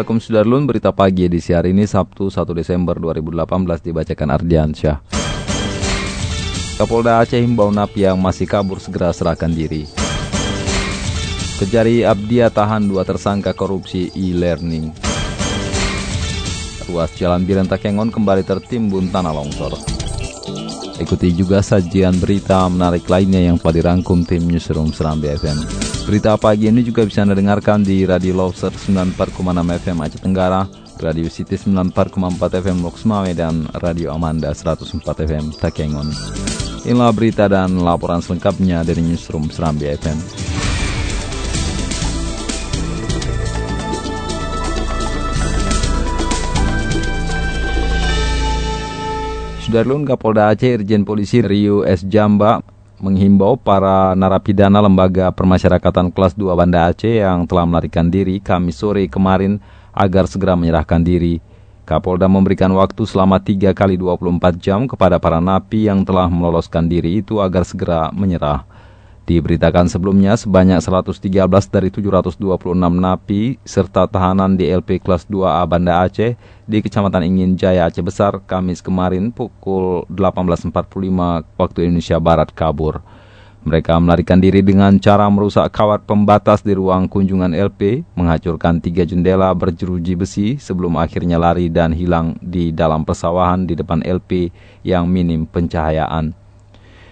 Assalamualaikum Sudarlun, berita pagi edisi hari ini Sabtu 1 Desember 2018 dibacakan Ardiansyah. Kapolda Aceh himbau napi yang masih kabur segera serahkan diri. Kejari Abdia tahan dua tersangka korupsi e-learning. Ruas Jalan Biren Takengon kembali tertimbun tanah longsor. Ikuti juga sajian berita menarik lainnya yang telah dirangkum tim Newsroom Serambi FM. Berita pagi ini juga bisa Anda dengarkan di Radio Loser 94,6 FM Aceh Tenggara, Radio City 94,4 FM Lok Semawe, dan Radio Amanda 104 FM Takengon. Inilah berita dan laporan selengkapnya dari Newsroom Serambi FM. Sudarlun Kapolda Aceh Irjen Polisi Rio S. Jamba menghimbau para narapidana lembaga permasyarakatan kelas 2 Banda Aceh yang telah melarikan diri Kamis sore kemarin agar segera menyerahkan diri. Kapolda memberikan waktu selama 3 kali 24 jam kepada para napi yang telah meloloskan diri itu agar segera menyerah. Diberitakan sebelumnya sebanyak 113 dari 726 napi serta tahanan di LP kelas 2A Banda Aceh di Kecamatan Ingin Jaya Aceh Besar Kamis kemarin pukul 18.45 waktu Indonesia Barat kabur. Mereka melarikan diri dengan cara merusak kawat pembatas di ruang kunjungan LP, menghancurkan tiga jendela berjeruji besi sebelum akhirnya lari dan hilang di dalam persawahan di depan LP yang minim pencahayaan.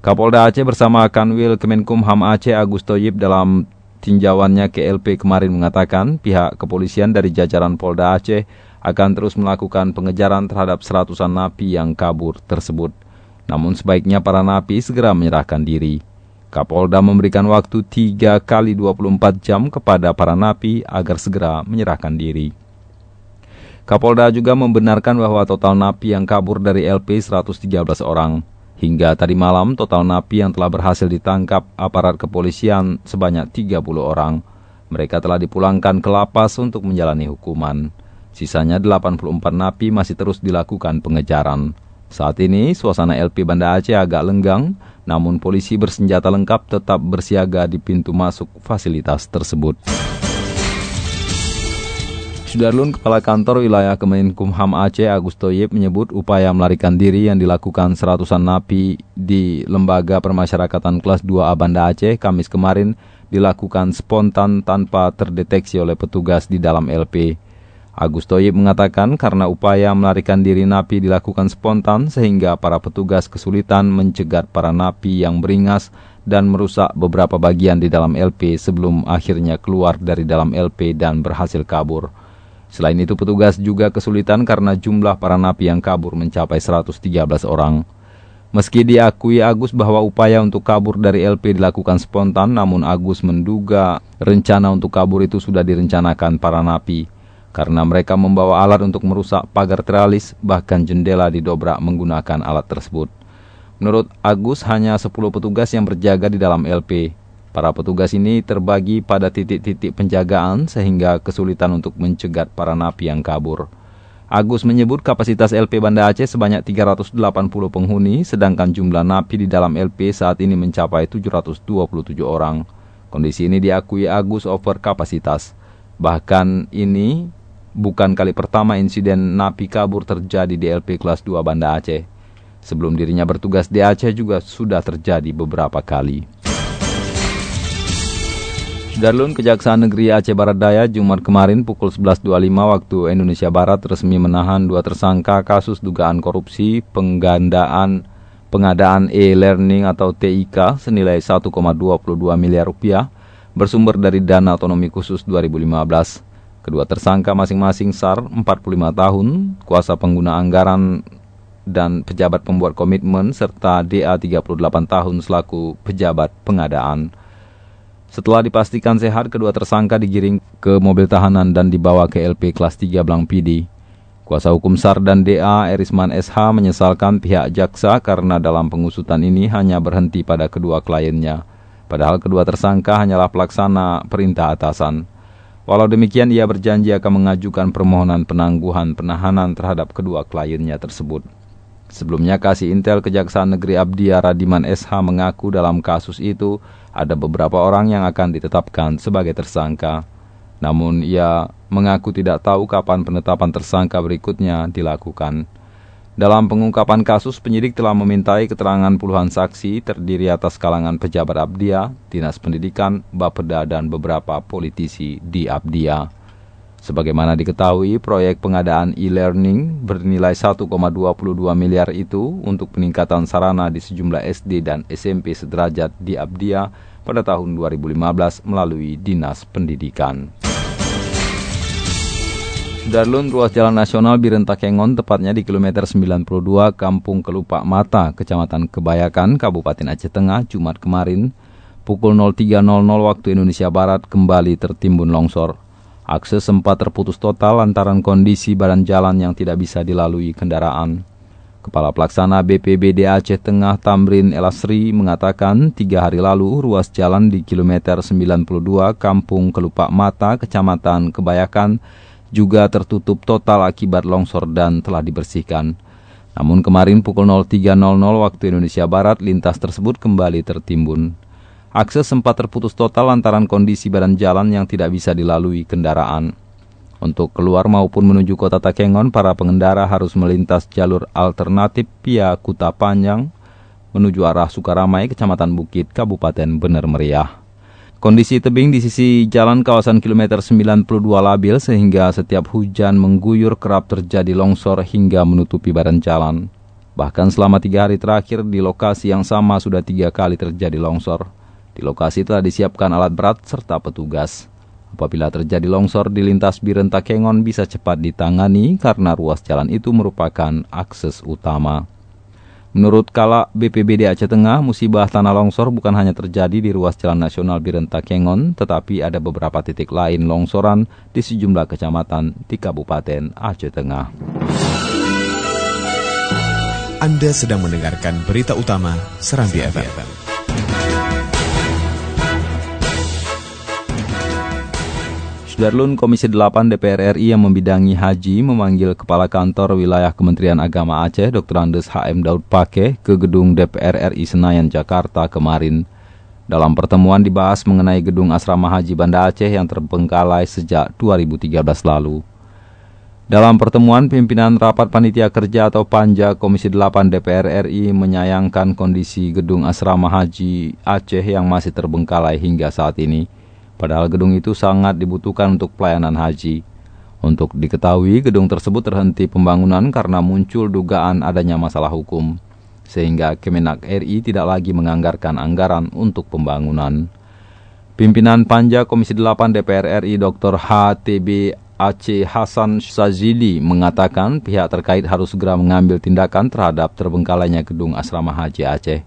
Kapolda Aceh bersama Kanwil Kemenkumham Aceh Agus Toyib dalam tinjauannya ke LP kemarin mengatakan pihak kepolisian dari jajaran Polda Aceh akan terus melakukan pengejaran terhadap seratusan napi yang kabur tersebut. Namun sebaiknya para napi segera menyerahkan diri. Kapolda memberikan waktu 3 kali 24 jam kepada para napi agar segera menyerahkan diri. Kapolda juga membenarkan bahwa total napi yang kabur dari LP 113 orang. Hingga tadi malam, total napi yang telah berhasil ditangkap aparat kepolisian sebanyak 30 orang. Mereka telah dipulangkan ke lapas untuk menjalani hukuman. Sisanya 84 napi masih terus dilakukan pengejaran. Saat ini, suasana LP Banda Aceh agak lenggang, namun polisi bersenjata lengkap tetap bersiaga di pintu masuk fasilitas tersebut. Sudarlun Kepala Kantor Wilayah Kemenkumham Aceh Agus Toyib menyebut upaya melarikan diri yang dilakukan seratusan napi di Lembaga Permasyarakatan Kelas 2A Banda Aceh Kamis kemarin dilakukan spontan tanpa terdeteksi oleh petugas di dalam LP. Agus Toyib mengatakan karena upaya melarikan diri napi dilakukan spontan sehingga para petugas kesulitan mencegat para napi yang beringas dan merusak beberapa bagian di dalam LP sebelum akhirnya keluar dari dalam LP dan berhasil kabur. Selain itu petugas juga kesulitan karena jumlah para napi yang kabur mencapai 113 orang. Meski diakui Agus bahwa upaya untuk kabur dari LP dilakukan spontan, namun Agus menduga rencana untuk kabur itu sudah direncanakan para napi. Karena mereka membawa alat untuk merusak pagar teralis, bahkan jendela didobrak menggunakan alat tersebut. Menurut Agus, hanya 10 petugas yang berjaga di dalam LP. Para petugas ini terbagi pada titik-titik penjagaan sehingga kesulitan untuk mencegat para napi yang kabur. Agus menyebut kapasitas LP Banda Aceh sebanyak 380 penghuni, sedangkan jumlah napi di dalam LP saat ini mencapai 727 orang. Kondisi ini diakui Agus over kapasitas. Bahkan ini bukan kali pertama insiden napi kabur terjadi di LP kelas 2 Banda Aceh. Sebelum dirinya bertugas di Aceh juga sudah terjadi beberapa kali. Darlun Kejaksaan Negeri Aceh Barat Daya Jumat kemarin pukul 11.25 waktu Indonesia Barat resmi menahan dua tersangka kasus dugaan korupsi penggandaan pengadaan e-learning atau TIK senilai 1,22 miliar rupiah bersumber dari dana otonomi khusus 2015. Kedua tersangka masing-masing SAR 45 tahun, kuasa pengguna anggaran dan pejabat pembuat komitmen serta DA 38 tahun selaku pejabat pengadaan. Setelah dipastikan sehat, kedua tersangka digiring ke mobil tahanan dan dibawa ke LP kelas 3 Blang PD. Kuasa hukum SAR dan DA Erisman SH menyesalkan pihak jaksa karena dalam pengusutan ini hanya berhenti pada kedua kliennya. Padahal kedua tersangka hanyalah pelaksana perintah atasan. Walau demikian, ia berjanji akan mengajukan permohonan penangguhan penahanan terhadap kedua kliennya tersebut. Sebelumnya, Kasih Intel Kejaksaan Negeri Abdia Radiman SH mengaku dalam kasus itu ada beberapa orang yang akan ditetapkan sebagai tersangka. Namun, ia mengaku tidak tahu kapan penetapan tersangka berikutnya dilakukan. Dalam pengungkapan kasus, penyidik telah memintai keterangan puluhan saksi terdiri atas kalangan pejabat Abdia, Dinas Pendidikan, Bapeda, dan beberapa politisi di Abdia. Sebagaimana diketahui, proyek pengadaan e-learning bernilai 1,22 miliar itu untuk peningkatan sarana di sejumlah SD dan SMP sederajat di Abdia pada tahun 2015 melalui Dinas Pendidikan. Darlun ruas jalan nasional Birentakengon tepatnya di kilometer 92 Kampung Kelupak Mata, Kecamatan Kebayakan, Kabupaten Aceh Tengah, Jumat kemarin, pukul 03.00 waktu Indonesia Barat kembali tertimbun longsor. Akses sempat terputus total lantaran kondisi badan jalan yang tidak bisa dilalui kendaraan. Kepala Pelaksana BPBD Aceh Tengah Tamrin Elasri mengatakan tiga hari lalu ruas jalan di kilometer 92 Kampung Kelupak Mata, Kecamatan Kebayakan juga tertutup total akibat longsor dan telah dibersihkan. Namun kemarin pukul 03.00 waktu Indonesia Barat lintas tersebut kembali tertimbun. Akses sempat terputus total lantaran kondisi badan jalan yang tidak bisa dilalui kendaraan. Untuk keluar maupun menuju kota Takengon, para pengendara harus melintas jalur alternatif via Kuta Panjang menuju arah Sukaramai, Kecamatan Bukit, Kabupaten Bener Meriah. Kondisi tebing di sisi jalan kawasan kilometer 92 labil sehingga setiap hujan mengguyur kerap terjadi longsor hingga menutupi badan jalan. Bahkan selama tiga hari terakhir di lokasi yang sama sudah tiga kali terjadi longsor. Di lokasi telah disiapkan alat berat serta petugas. Apabila terjadi longsor di lintas Birentakengon bisa cepat ditangani karena ruas jalan itu merupakan akses utama. Menurut Kala BPBD Aceh Tengah, musibah tanah longsor bukan hanya terjadi di ruas jalan nasional Birentakengon, tetapi ada beberapa titik lain longsoran di sejumlah kecamatan di Kabupaten Aceh Tengah. Anda sedang mendengarkan berita utama Serambi FM. Darlun Komisi 8 DPR RI yang membidangi haji memanggil Kepala Kantor Wilayah Kementerian Agama Aceh Dr. Andes HM Daud Pake ke gedung DPR RI Senayan, Jakarta kemarin. Dalam pertemuan dibahas mengenai gedung asrama haji Banda Aceh yang terbengkalai sejak 2013 lalu. Dalam pertemuan pimpinan Rapat Panitia Kerja atau Panja Komisi 8 DPR RI menyayangkan kondisi gedung asrama haji Aceh yang masih terbengkalai hingga saat ini. Padahal gedung itu sangat dibutuhkan untuk pelayanan haji. Untuk diketahui, gedung tersebut terhenti pembangunan karena muncul dugaan adanya masalah hukum. Sehingga Kemenak RI tidak lagi menganggarkan anggaran untuk pembangunan. Pimpinan Panja Komisi 8 DPR RI Dr. HTB Aceh Hasan Sazili mengatakan pihak terkait harus segera mengambil tindakan terhadap terbengkalainya gedung asrama haji Aceh.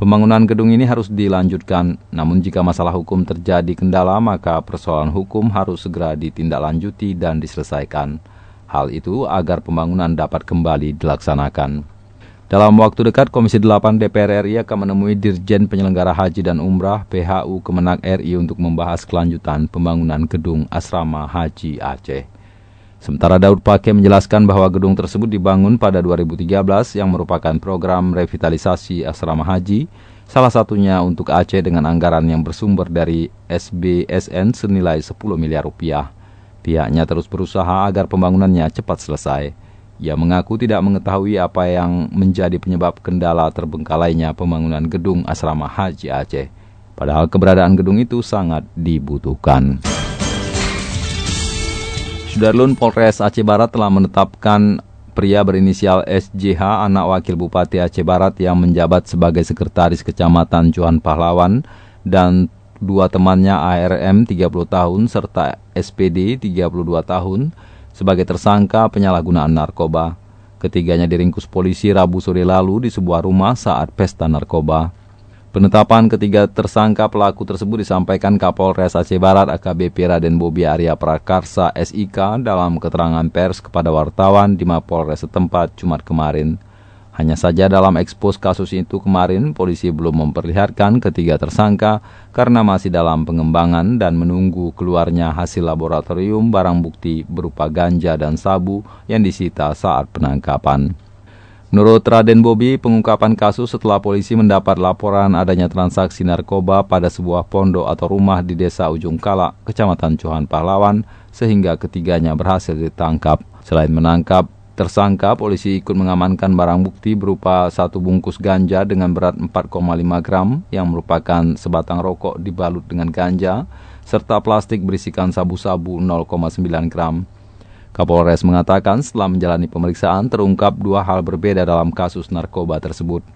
Pembangunan gedung ini harus dilanjutkan, namun jika masalah hukum terjadi kendala, maka persoalan hukum harus segera ditindaklanjuti dan diselesaikan. Hal itu agar pembangunan dapat kembali dilaksanakan. Dalam waktu dekat, Komisi 8 DPR RI akan menemui Dirjen Penyelenggara Haji dan Umrah PHU Kemenak RI untuk membahas kelanjutan pembangunan gedung Asrama Haji Aceh. Sementara Daud Pake menjelaskan bahwa gedung tersebut dibangun pada 2013 yang merupakan program revitalisasi asrama haji, salah satunya untuk Aceh dengan anggaran yang bersumber dari SBSN senilai 10 miliar rupiah. Pihaknya terus berusaha agar pembangunannya cepat selesai. Ia mengaku tidak mengetahui apa yang menjadi penyebab kendala terbengkalainya pembangunan gedung asrama haji Aceh. Padahal keberadaan gedung itu sangat dibutuhkan. Sudarlun Polres Aceh Barat telah menetapkan pria berinisial SJH anak wakil Bupati Aceh Barat yang menjabat sebagai sekretaris Kecamatan Johan Pahlawan dan dua temannya ARM 30 tahun serta SPD 32 tahun sebagai tersangka penyalahgunaan narkoba. Ketiganya diringkus polisi Rabu sore lalu di sebuah rumah saat pesta narkoba. Penetapan ketiga tersangka pelaku tersebut disampaikan Kapolres Aceh Barat AKBP Raden Bobi Arya Prakarsa SIK dalam keterangan pers kepada wartawan di Mapolres setempat Jumat kemarin. Hanya saja dalam ekspos kasus itu kemarin, polisi belum memperlihatkan ketiga tersangka karena masih dalam pengembangan dan menunggu keluarnya hasil laboratorium barang bukti berupa ganja dan sabu yang disita saat penangkapan. Menurut Raden Bobi, pengungkapan kasus setelah polisi mendapat laporan adanya transaksi narkoba pada sebuah pondok atau rumah di desa Ujung Kala, Kecamatan Cuhan Pahlawan, sehingga ketiganya berhasil ditangkap. Selain menangkap tersangka, polisi ikut mengamankan barang bukti berupa satu bungkus ganja dengan berat 4,5 gram yang merupakan sebatang rokok dibalut dengan ganja, serta plastik berisikan sabu-sabu 0,9 gram. Kapolres mengatakan setelah menjalani pemeriksaan terungkap dua hal berbeda dalam kasus narkoba tersebut.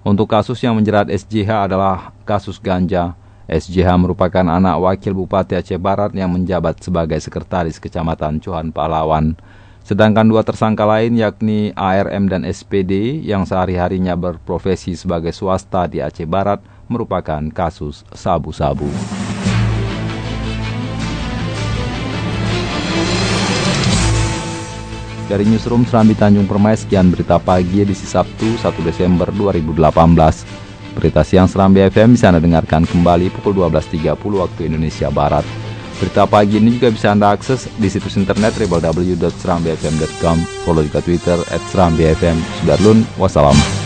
Untuk kasus yang menjerat SJH adalah kasus ganja. SJH merupakan anak wakil Bupati Aceh Barat yang menjabat sebagai sekretaris Kecamatan Cuhan Pahlawan. Sedangkan dua tersangka lain yakni ARM dan SPD yang sehari-harinya berprofesi sebagai swasta di Aceh Barat merupakan kasus sabu-sabu. Dari Newsroom Serambi Tanjung Permai, sekian berita pagi edisi Sabtu 1 Desember 2018. Berita siang Serambi FM bisa Anda dengarkan kembali pukul 12.30 waktu Indonesia Barat. Berita pagi ini juga bisa Anda akses di situs internet www.serambifm.com. Follow juga Twitter at Serambi FM. Sudarlun, wassalam.